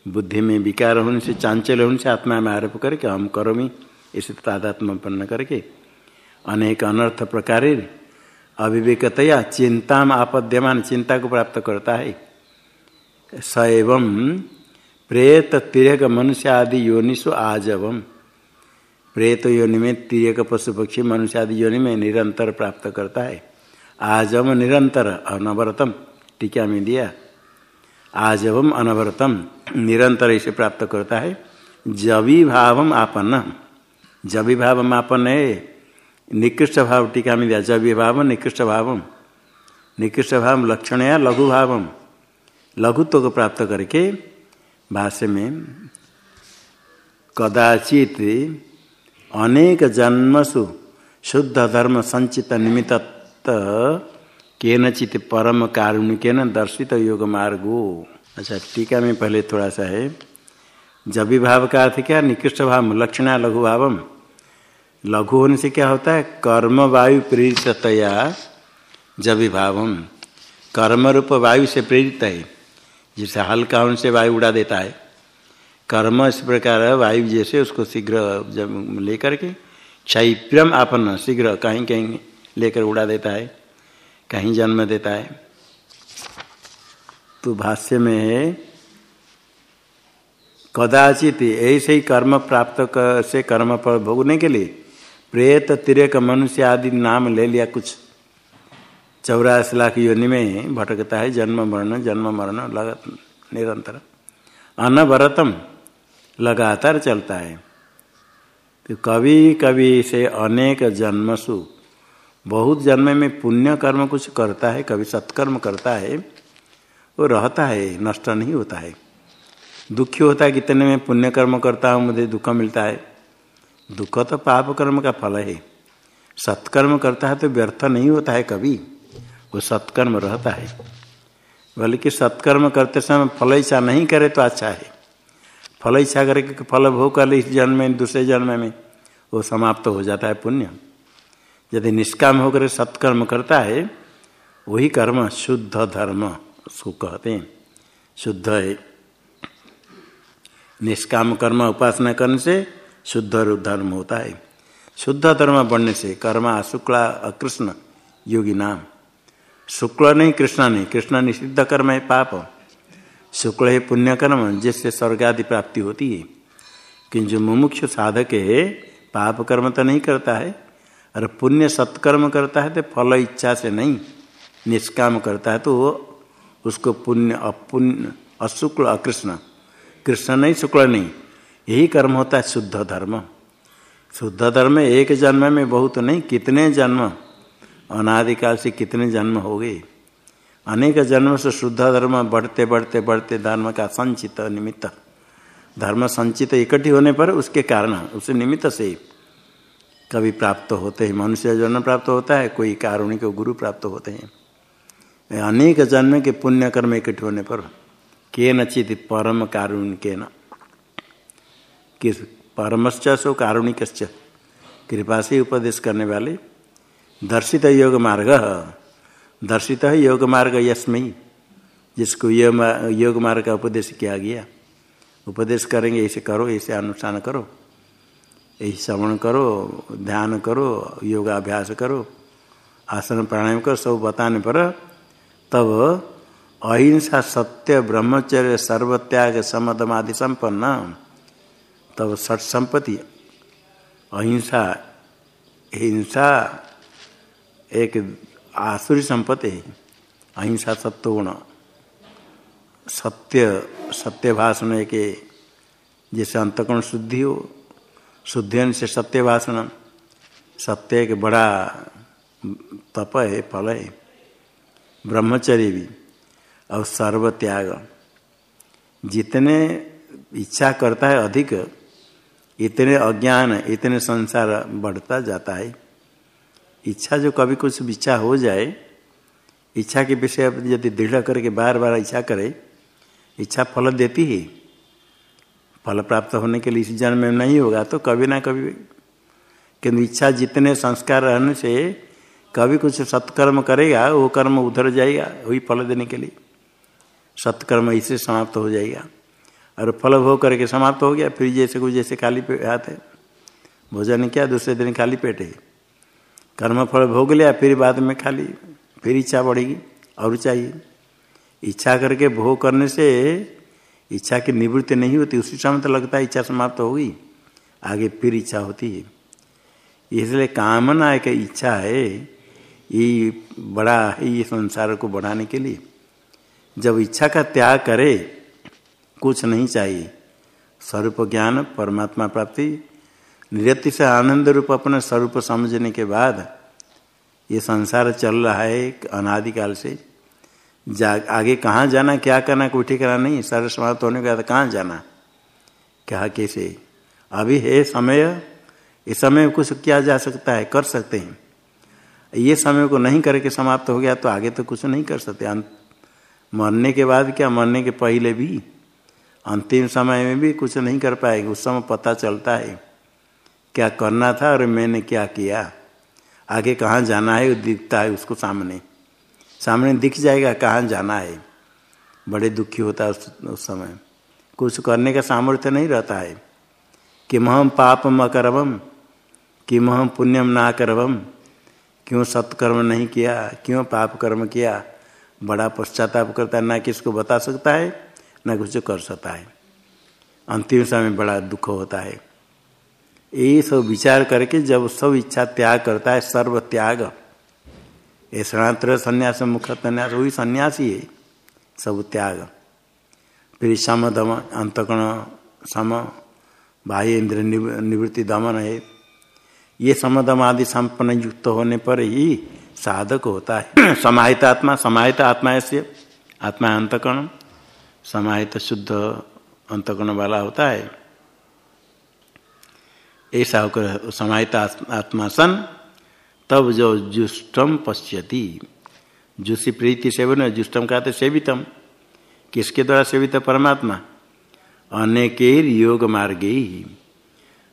बुद्धि में विकार होने से चांचल होने से आत्मा में आरोप करके अहम करोमि, इसे तादात्म्यपन्न करके। अनेक अनर्थ प्रकार अविवेकतया चिंता में आपद्यमान, चिंता को प्राप्त करता है। स एवं प्रेत तिरक मनुष्य आदि योनिषु आजवम प्रेत योनि में तिरक पशु पक्षी मनुष्य आदि योनि में निरंतर प्राप्त करता है। आज़म निरंतर अनवरतम, टीका में दिया। आजवम अनवरतम, निरंतर इसे प्राप्त करता है। जवी भावम आपन्न जवी भाव आपन्न है। निकृष्ट भाव टीका में दिया। जव्य भाव निकृष्ट भाव। निकृष्ट भाव लक्षण या लघु भाव लघुत्व को प्राप्त करके भाष्य में कदाचित अनेक जन्मसु शुद्ध धर्म संचित निमित्त केनचित परम कारुणिकेन दर्शित योग मार्गो अच्छा टीका में पहले थोड़ा सा है। जब भाव का अर्थ क्या? निकृष्ट भाव, लक्षणा लघु भावम। लघु होने से क्या होता है? कर्म वायु प्रेरितया जब भाव कर्म रूप वायु से प्रेरित है। जिसे हल्का होने से वायु उड़ा देता है। कर्म इस प्रकार वायु जैसे उसको शीघ्र जब लेकर के क्षैप्यम आपन्न शीघ्र कहीं कहीं लेकर उड़ा देता है, कहीं जन्म देता है। तो भाष्य में है, कदाचित ऐसे ही कर्म प्राप्त से कर्म पर भोगने के लिए प्रेत, तिरक, मनुष्य आदि नाम ले लिया कुछ चौरासी लाख योनि में भटकता है, जन्म मरण जन्म मरण निरंतर। अनवरतम लगातार चलता है। तो कभी कभी से अनेक जन्मसु बहुत जन्म में पुण्य कर्म कुछ करता है, कभी सत्कर्म करता है, वो रहता है, नष्ट नहीं होता है। दुखी होता है, कितने में पुण्य कर्म करता हूँ, मुझे दुख मिलता है। दुख तो पाप कर्म का फल है। सत्कर्म करता है तो व्यर्थ नहीं होता है कभी। वो सत्कर्म रहता है। बल्कि सत्कर्म करते समय फल इच्छा नहीं करे तो अच्छा है। फल इच्छा करके फल भोग कर इस जन्म में, दूसरे जन्म में, वो समाप्त हो जाता है पुण्य। यदि निष्काम होकर सत्कर्म करता है, वही कर्म शुद्ध धर्म, उसको कहते हैं। शुद्ध है। निष्काम कर्म उपासना करने से शुद्ध धर्म होता है। शुद्ध धर्म बढ़ने से कर्म, शुक्ला अकृष्ण योगी नाम शुक्ल नहीं, कृष्ण नहीं। कृष्ण निषिद्ध कर्म है पाप। शुक्ल है पुण्य कर्म, जिससे स्वर्ग आदि प्राप्ति होती है। किंतु जो मुमुक्ष साधक है, पाप कर्म तो नहीं करता है, और पुण्य सत्कर्म करता है तो फल इच्छा से नहीं, निष्काम करता है तो वो उसको पुण्य, अपुण्य, अशुक्ल, अकृष्ण। कृष्ण नहीं, शुक्ल नहीं। यही कर्म होता है शुद्ध धर्म। शुद्ध धर्म एक जन्म में बहुत नहीं, कितने जन्म? अनादिकाल से कितने जन्म हो गए? अनेक जन्म से शुद्ध धर्म बढ़ते बढ़ते बढ़ते धर्म का संचित निमित्त। धर्म संचित इकट्ठी होने पर उसके कारण, उस निमित्त से कभी प्राप्त होते हैं। मनुष्य जन्म प्राप्त होता है, कोई कारुणिक गुरु प्राप्त होते हैं। अनेक जन्म के पुण्य कर्म इकट्ठे होने पर के नचित परम कारुण के न किस परमश्च कारुणिक कृपा से उपदेश करने वाले दर्शित योग मार्ग। दर्शित है योग मार्ग यस्मयी जिसको योग मार्ग का उपदेश किया गया। उपदेश करेंगे, ऐसे करो, ऐसे अनुष्ठान करो। ऐसे श्रवण करो, ध्यान करो, योगाभ्यास करो, आसन प्राणायाम करो, सब बताने पर तब अहिंसा, सत्य, ब्रह्मचर्य, सर्वत्याग समदमादि संपन्न, तब सठ संपत्ति। अहिंसा, हिंसा एक आसुरी संपत्ति है। अहिंसा सत्य गुण। सत्य सत्य भाषण के जैसे अंतकोण शुद्धि हो शुद्धि से सत्य भाषण। सत्य एक बड़ा तप है, फल है। ब्रह्मचर्य भी। और सर्व त्याग जितने इच्छा करता है अधिक, इतने अज्ञान, इतने संसार बढ़ता जाता है। इच्छा जो कभी कुछ इच्छा हो जाए, इच्छा के विषय यदि दृढ़ करके बार बार इच्छा करे, इच्छा फल देती है, फल प्राप्त होने के लिए इस जन्म में नहीं होगा तो कभी ना कभी, किंतु इच्छा जितने संस्कार रहने से कभी कुछ सत्कर्म करेगा, वो कर्म उधर जाएगा, वही फल देने के लिए। सत्कर्म इसे समाप्त हो जाएगा। और फल भोग करके समाप्त हो गया, फिर जैसे कुछ जैसे खाली पेट हाथ है। भोजन किया, दूसरे दिन खाली पेट है। कर्म फल भोग लिया, फिर बाद में खाली, फिर इच्छा बढ़ेगी, और चाहिए। इच्छा करके भोग करने से इच्छा की निवृत्ति नहीं होती, उसी समय तो लगता है इच्छा समाप्त तो होगी आगे फिर इच्छा होती है। इसलिए कामना एक इच्छा है, ये बड़ा है ये संसार को बढ़ाने के लिए। जब इच्छा का त्याग करे, कुछ नहीं चाहिए। स्वरूप ज्ञान, परमात्मा प्राप्ति निरति से आनंद रूप अपना स्वरूप समझने के बाद ये संसार चल रहा है अनादिकाल से। जा, आगे कहाँ जाना, क्या करना कोई ठिकाना नहीं, सारे समाप्त होने के बाद कहाँ जाना? क्या कैसे? अभी है समय, इस समय कुछ किया जा सकता है, कर सकते हैं। ये समय को नहीं करके समाप्त हो गया तो आगे तो कुछ नहीं कर सकते। मरने के बाद क्या, मरने के पहले भी? अंतिम समय में भी कुछ नहीं कर पाएँगे, उस समय पता चलता है। क्या करना था और मैंने क्या किया? आगे कहाँ जाना है? दिखता है उसको सामने। सामने दिख जाएगा कहाँ जाना है? बड़े दुखी होता है उस, उस समय। कुछ करने का सामर्थ्य नहीं रहता है। कि महम पापम अकरवम कि महम पुण्यम ना करवम क्यों सत्कर्म नहीं किया? क्यों पाप कर्म किया? बड़ा पश्चाताप करता है ना किसको बता सकता है ना कुछ कर सकता है। अंतिम समय बड़ा दुख होता है। ये सब विचार करके जब सब इच्छा त्याग करता है, सर्व त्याग। ये सनात्र संन्यास, मुख संन्यास, वही सन्यासी है, सब त्याग। फिर सम दम, अंतकण सम, बाह्य इंद्र निवृत्ति दमन है। ये समदम आदि संपन्न युक्त होने पर ही साधक होता है। समाहित आत्मा समाहित आत्मा ऐसे, आत्मा अंतकण, समाहित शुद्ध अंतकण वाला होता है। ऐसा होकर समाहित आत्मा सन, तब जो जुष्टम पश्यति। जुषी प्रीति सेवन जुष्टम कहते सेवितम। किसके द्वारा सेवित परमात्मा। अनेक योग मार्गे ही।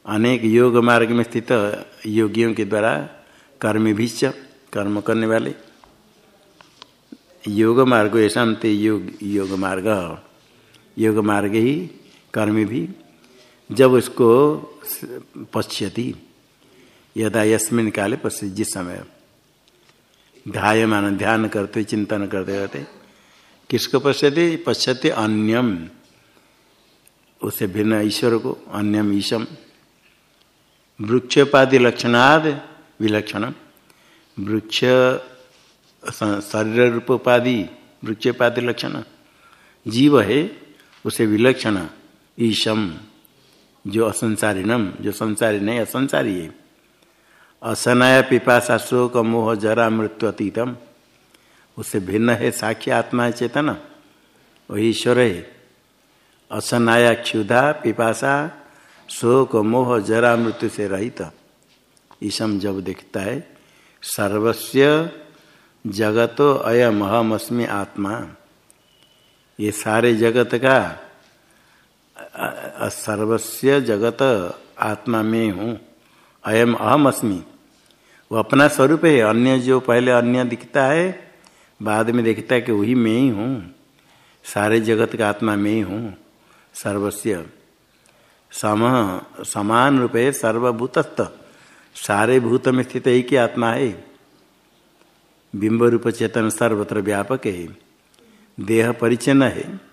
अनेक योग मार्ग में स्थित योगियों के द्वारा कर्मी भी कर्म करने वाले। योग मार्ग ऐसा योग योग मार्ग। योग मार्ग ही कर्मी भी जब उसको पश्यती, यदा यस्मिन काले पश्चित जिस समय ध्यायमान ध्यान करते, चिंतन करते रहते, किसको पश्यते? पश्यते अन्यम उसे भिन्न ईश्वर को अन्यम ईशम वृक्षोपाधि लक्षणाद विलक्षण। वृक्ष शरीर रूप उपाधि वृक्षोपाधि लक्षण। जीव है, उसे विलक्षण ईशम जो असंसारिणम जो संसारी नहीं, असंसारी है। असनाया पिपाशा शोक मोह जरा मृत्यु अतीतम। उससे भिन्न है साक्षी आत्मा है चेतन। वही ईश्वर है। असनाया क्षुधा पिपाशा शोक मोह जरा मृत्यु से रहित। ईसम जब देखता है सर्वस्व जगतो अयम अहमअस्मी आत्मा। ये सारे जगत का सर्वस्व जगत आत्मा में हूँ। अयम अहम अस्मि वो अपना स्वरूप है, अन्य जो पहले अन्य दिखता है, बाद में देखता है कि वही मैं ही हूँ। सारे जगत का आत्मा मैं ही हूँ सर्वस्व सम, समान रूप सर्वभूतस्थ। सारे भूत में स्थित ही की आत्मा है। बिंब रूप चेतन सर्वत्र व्यापक है। देह परिचन्न है।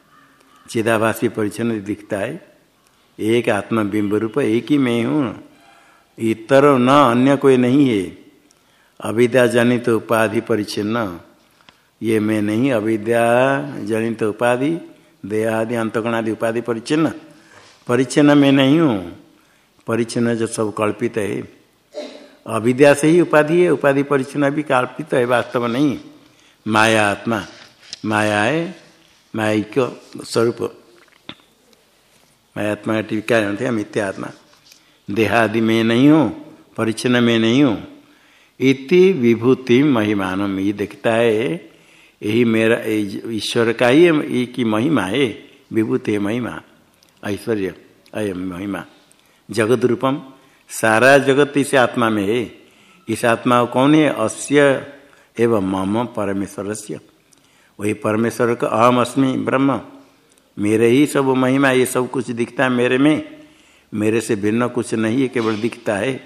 चिदाभासी परिचन्न दिखता है। एक आत्मा बिंब रूप एक ही मैं हूँ। इतर न अन्य कोई नहीं है। अविद्या जनित उपाधि परिचिन्न ये मैं नहीं, अविद्या जनित उपाधि, देहादि अंतकणादि उपाधि परिचिन्न परिचिन्न में नहीं हूँ। परिचिन्न जो सब कल्पित है। अविद्या से ही उपाधि है, उपाधि परिचिन्न भी कल्पित है, वास्तव नहीं। माया आत्मा। माया है माया स्वरूप मायात्मा टीका थे मिथ्या आत्मा देहादि में नहीं हूँ परिचन्न में नहीं हूँ इति विभूति महिमानम ये देखता है यही मेरा ईश्वर का ही की महिमा है विभूति महिमा ऐश्वर्य अयम महिमा जगत रूपम सारा जगत इस आत्मा में है इस आत्मा कौन है अस्य एवं मम परमेश्वर से वही परमेश्वर का अहम अस्मि ब्रह्म। मेरे ही सब महिमा ये सब कुछ दिखता है मेरे में। मेरे से भिन्न कुछ नहीं है केवल दिखता है।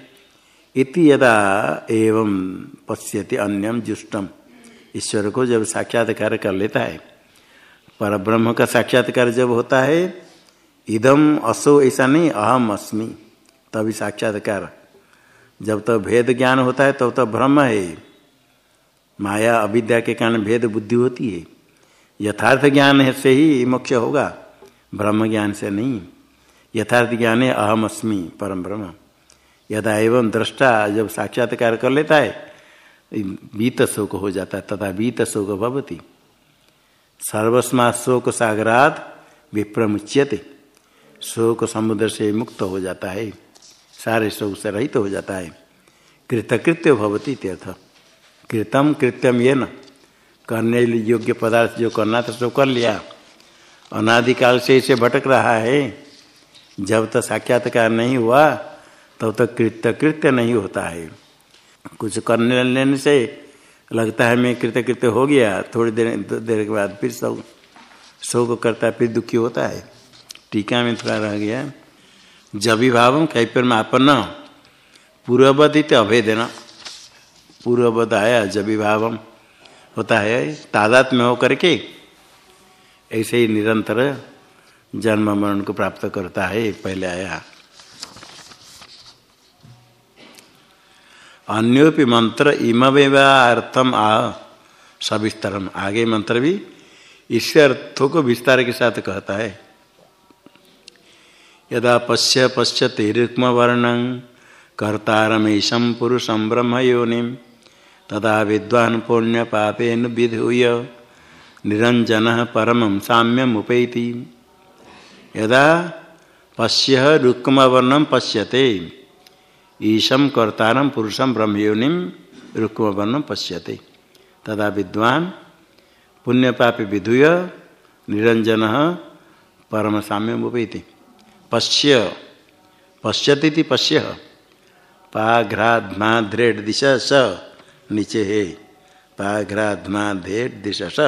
इति यदा एवं पश्यति अन्यम जुष्टम। ईश्वर को जब साक्षात्कार कर लेता है पर ब्रह्म का साक्षात्कार जब होता है इदम असो ऐसा नहीं अहम अस्मि तभी साक्षात्कार। जब तक तो भेद ज्ञान होता है तब तो, तक तो ब्रह्म है। माया अविद्या के कारण भेद बुद्धि होती है। यथार्थ ज्ञान से ही मोक्ष होगा। ब्रह्म ज्ञान से नहीं। यथार्थ ज्ञान है अहम अस्मि, परम ब्रह्म। यदा एवं दृष्टा जब साक्षात्कार कर लेता है, बीत शोक हो जाता है, तथा बीत शोक भवती। सर्वस्मा शोक सागरात विप्रमुच्यते। शोक समुद्र से मुक्त हो जाता है। सारे शोक से रहित तो हो जाता है। कृतकृत्य भवती तीर्थ कृतम कृत्यम ये न। करने योग्य पदार्थ जो करना था सो कर लिया। अनादिकाल से इसे भटक रहा है। जब तक साक्षात्कार नहीं हुआ, तब तक कृत्य कृत्य नहीं होता है। कुछ करने लेने से लगता है मैं कृत्य कृत्य हो गया। थोड़ी देर देर के बाद फिर सब शोक करता फिर दुखी होता है। टीका में थोड़ा रह गया। जबी भाव कैपर में आपन्न पूर्ववदित अभेदन। पूर्ववद आया जबी भाव होता है, तादात में होकर के ऐसे ही निरंतर जन्म मरण को प्राप्त करता है पहले आया। अन्योपि मंत्र इमेवार्थम आ, सविस्तरम। आगे मंत्र भी इस अर्थों को विस्तार के साथ कहता है। यदा पश्य पश्यते रुक्म वर्ण पुरुषम ब्रह्म योनि तदा विद्वान पुण्य पापेन विधूय। निरंजन परम साम्यम उपैति। यदा पश्य रुक्मवर्णम पश्यते ईशम कर्तारम पुरुषम ब्रह्मयोनिम रुक्मवर्णम पश्यते। तदा विद्वान पुण्यपापी विधुय निरंजन परम साम्यम उपैति। पश्य पश्यती पश्य। पाघ्राध्माध्रेड दिशा स नीचे है। पाघ्राध्माधेड दिशा स।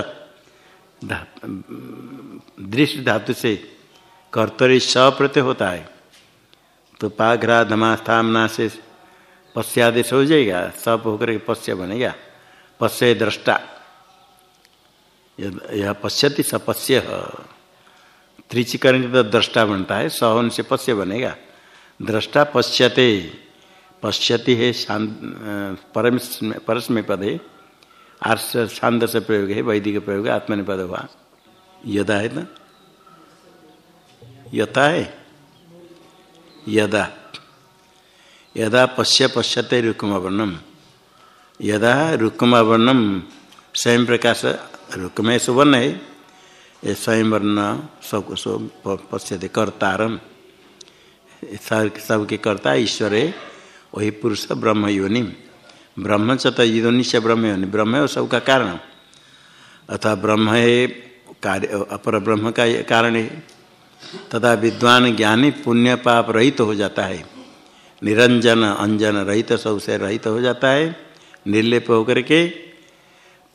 दृष्ट धातु से कर्तरी स प्रत्यय होता है। तो पाघ्रा धमा स्थामना से पश्चादेश हो जाएगा। सब होकर के पश्य बनेगा। पश्य दृष्टा। यह पश्यति सपश्य त्रिचिकरण तो दृष्टा बनता है। सहन से पश्य बनेगा। दृष्टा पश्यते। पश्यति है परस में पद है आर्ष शांत से प्रयोग है वैदिक प्रयोग है आत्मनिपद हुआ। यदा है ना? यथा है? यदा। यदा पश्य, पश्यते रुक्म वर्णम यदा रुक्म वर्णम स्वयं प्रकाश रुकमय सुवर्ण है। ये स्वयं वर्ण सब सब पश्यते कर्तारम। सबके कर्ता ईश्वर है। वही पुरुष ब्रह्म योनि ब्रह्म च योनि से ब्रह्म योनि ब्रह्म है सबका कारण अथवा ब्रह्म है कार्य अपर ब्रह्म का कारण है तथा विद्वान ज्ञानी पुण्य पाप रहित तो हो जाता है निरंजन अंजन रहित सबसे रहित हो जाता है निर्लेप होकर के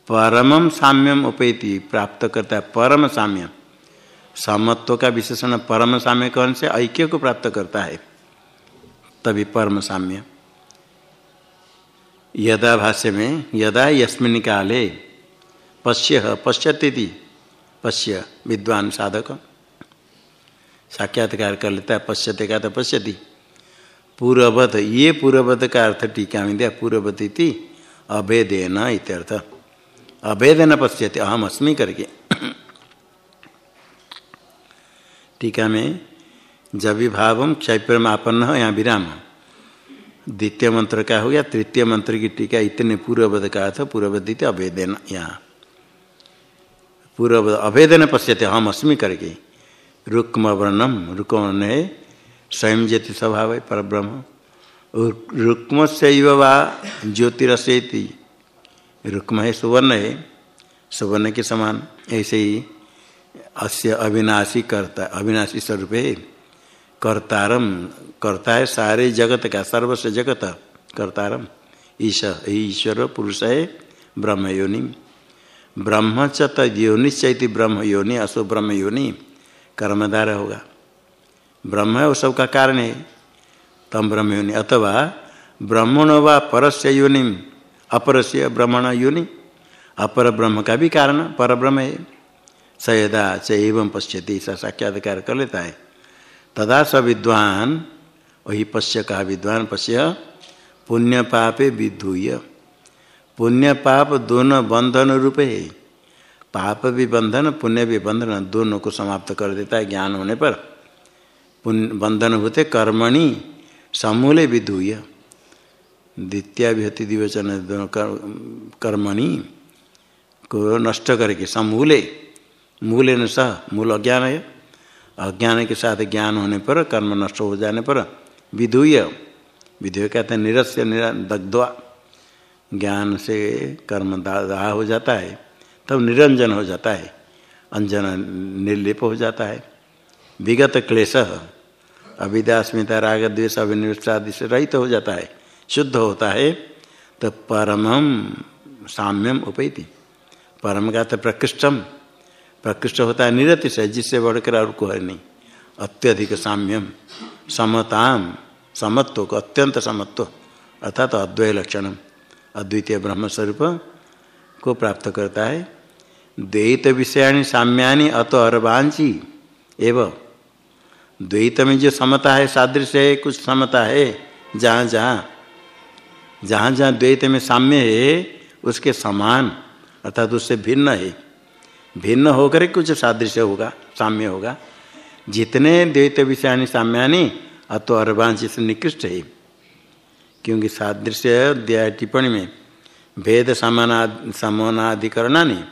परमम साम्यम उपेति प्राप्त करता है परम साम्य समत्व का विशेषण परम साम्य कौन से ऐक्य को प्राप्त करता है तभी परम साम्य यदा भाष्य में, यदा यस्मिन काले, पश्य पश्यती पश्य विद्वान साधक। साक्षात्कार कर लेता है, पश्यते का तो पश्यति। पूर्ववत, ये पूर्ववत का अर्थ टीका में दिया पूर्ववत अभेदेन इत्यर्थ। अभेदन पश्यते अहम अस्मी करके। टीका में जब भी भावम क्षयप्रमापन्न हो यहाँ विराम द्वितीय मंत्र का हो गया तृतीय मंत्र की टीका इतने पूर्ववध का था पूर्ववध अभेदन यहाँ पूर्व अभेदन पश्यते हम अस्मी करके रुक्म वर्णम रुक्म है स्वयं ज्योति स्वभाव है पर ब्रह्म रुक्म से वा ज्योतिरसेति रुक्म है सुवर्ण है सुवर्ण के समान ऐसे ही अस्य अविनाशी कर्ता अविनाशी स्वरूप है कर्तारम करता है सारे जगत का, सर्वस्व जगत कर्तारम। ईश, ईश्वर, पुरुष है ब्रह्म योनि ब्रह्म च तयोनिश्चैति ब्रह्म योनि असो ब्रह्म योनि कर्मधार होगा। ब्रह्म है, वो सबका कारण है। तम ब्रह्म योनि अथवा ब्रह्मण व परस्य योनि, अपरस्य ब्रह्मण योनि। अपर ब्रह्म का भी कारण, पर ब्रह्म है। स यदा च एवं पश्यति साक्षात्कार कर लेता है। तदा स विद्वान, वही पश्य का विद्वान, पश्य पुण्य पापे विधुय। पुण्य पाप दोनों बंधन रूप। है पाप भी बंधन, पुण्य भी बंधन, दोनों को समाप्त कर देता है ज्ञान होने पर। बंधन होते कर्मणि, समूले विधुय। द्वितीय दिवचन दोनों कर्मणि को नष्ट करके, समूले। मूल न सह, मूल अज्ञान है। अज्ञान के साथ ज्ञान होने पर, कर्म नष्ट हो जाने पर, विधुय। विधुय कहते हैं निरस्य, निरा, दग्ध्वा। ज्ञान से कर्म दाह हो जाता है, तब निरंजन हो जाता है, अंजन निर्लिप हो जाता है। विगत क्लेश, अविद्यास्मिता, राग, द्वेष अभिनिष्ठ आदि से रहित हो जाता है, शुद्ध होता है तो परमम साम्यम उपैति। परम का तो प्रकृष्टम प्रकृष्ट होता है निरति से जिससे बढ़कर और को है नहीं। अत्यधिक साम्यम, समताम, समत्व को अत्यंत समत्व, अर्थात अद्वय लक्षणम, अद्वितीय ब्रह्मस्वरूप को प्राप्त करता है। द्वैत विषयाणी साम्यानि अत अरबांची एवं। द्वैत में जो समता है, सादृश्य है, कुछ समता है, जहाँ जहाँ जहाँ जहाँ द्वैत में साम्य है, उसके समान, अर्थात उससे भिन्न है। भिन्न होकर कुछ सादृश्य होगा, साम्य होगा। जितने द्वैत विषयानी साम्यानी, अतो अरबांश से निकृष्ट है। क्योंकि सादृश्य टिप्पणी में भेद समाना समानाधिकरणानी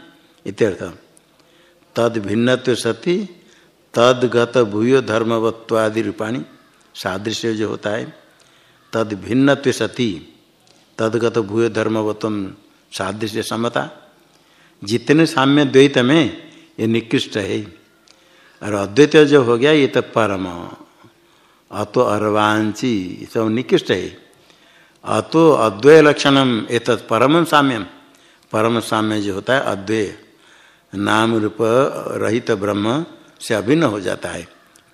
इत्यर्थ। तद भिन्नत्व सती तदगत भूयो धर्मवत्वादि रूपाणी, सादृश्य जो होता है, तद भिन्नत्व सती तदगत भूय धर्मवत्व सादृश्य समता जितने साम्य द्वैत में ये निकृष्ट है। और अद्वैत जो हो गया, ये तो परम। अतो अर्वांची सब निकृष्ट है। अतो अद्वय लक्षणम, ये एक परम साम्यम। परम साम्य जो होता है अद्वय नाम रूप रहित ब्रह्म से अभिन्न हो जाता है।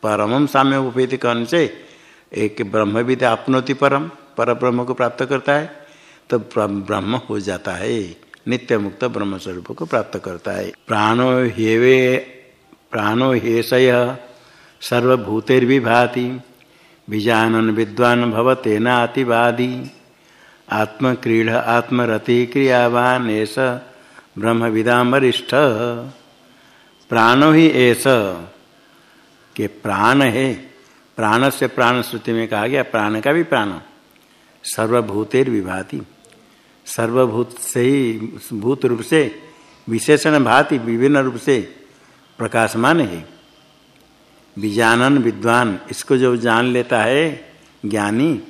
परमम साम्य उपेति करने से एक ब्रह्म भी अपनोति परम, पर ब्रह्म को प्राप्त करता है तो ब्रह्म हो जाता है। नित्य मुक्त ब्रह्म स्वरूप को प्राप्त करता है। प्राणो हेवे प्राणो हेशय सर्वभूतिर्विभाति, बीजानन विद्वान भव तेनातिवादी आत्मक्रीड आत्मरति क्रियावान ऐस ब्रह्म विदामरिष्ठ प्राणो ही ऐसा कि प्राण है प्राण से प्राण श्रुति में कहा गया, प्राण का भी प्राण सर्वभूतेर विभाति सर्वभूत से ही भूत रूप से, विशेषण भांति, विभिन्न रूप से प्रकाशमान है। विजानन विद्वान, इसको जब जान लेता है, ज्ञानी,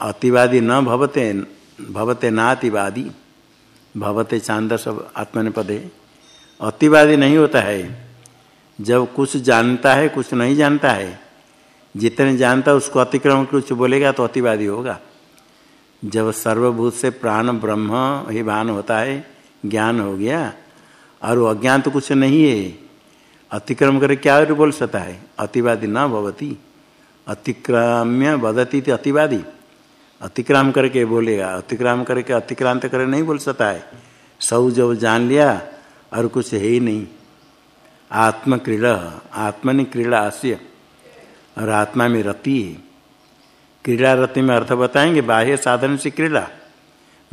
अतिवादी न भवते भवते नातिवादी, भवते चाँद सब आत्मनिपद। अतिवादी नहीं होता है। जब कुछ जानता है, कुछ नहीं जानता है, जितने जानता है, उसको अतिक्रमण कुछ बोलेगा तो अतिवादी होगा। जब सर्वभूत से प्राण ब्रह्म ही भान होता है, ज्ञान हो गया, और अज्ञान तो कुछ नहीं है। अतिक्रम करे क्या बोल सकता है? अतिवादी न भवती। अतिक्रम्य बदती थी अतिवादी। अतिक्राम करके बोलेगा, अतिक्राम करके अतिक्रांत करे नहीं बोल सकता है। सब जब जान लिया, और कुछ है ही नहीं। आत्मक्रीड़ा, आत्मनि क्रीड़ा आस्य, और आत्मा में रति है। क्रीड़ा रति में अर्थ बताएँगे, बाह्य साधन से क्रीड़ा।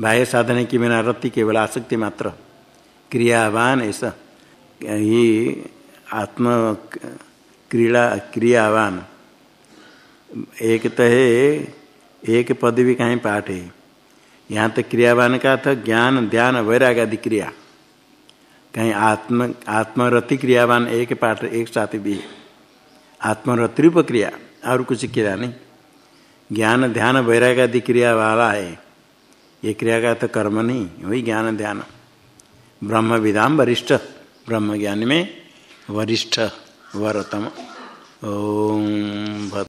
बाह्य साधन की बिना रति केवल आसक्ति मात्र। क्रियावान ऐसा। ये आत्म क्रीड़ा, क्रियावान। एक तो है, एक पद भी कहीं पाठ है। यहाँ तक क्रियावान का था, ज्ञान, ध्यान, वैराग आदि क्रिया। कहीं आत्म, आत्मरति क्रियावान एक पाठ, एक साथ भी आत्मरतिरूप क्रिया, और कुछ क्रिया नहीं। ज्ञान ध्यान वैराग आदि क्रिया वाला है। ये क्रिया का तो कर्म नहीं, वही ज्ञान ध्यान। ब्रह्म विधाम वरिष्ठ ब्रह्म ज्ञान में वरिष्ठ, वरतम। ओम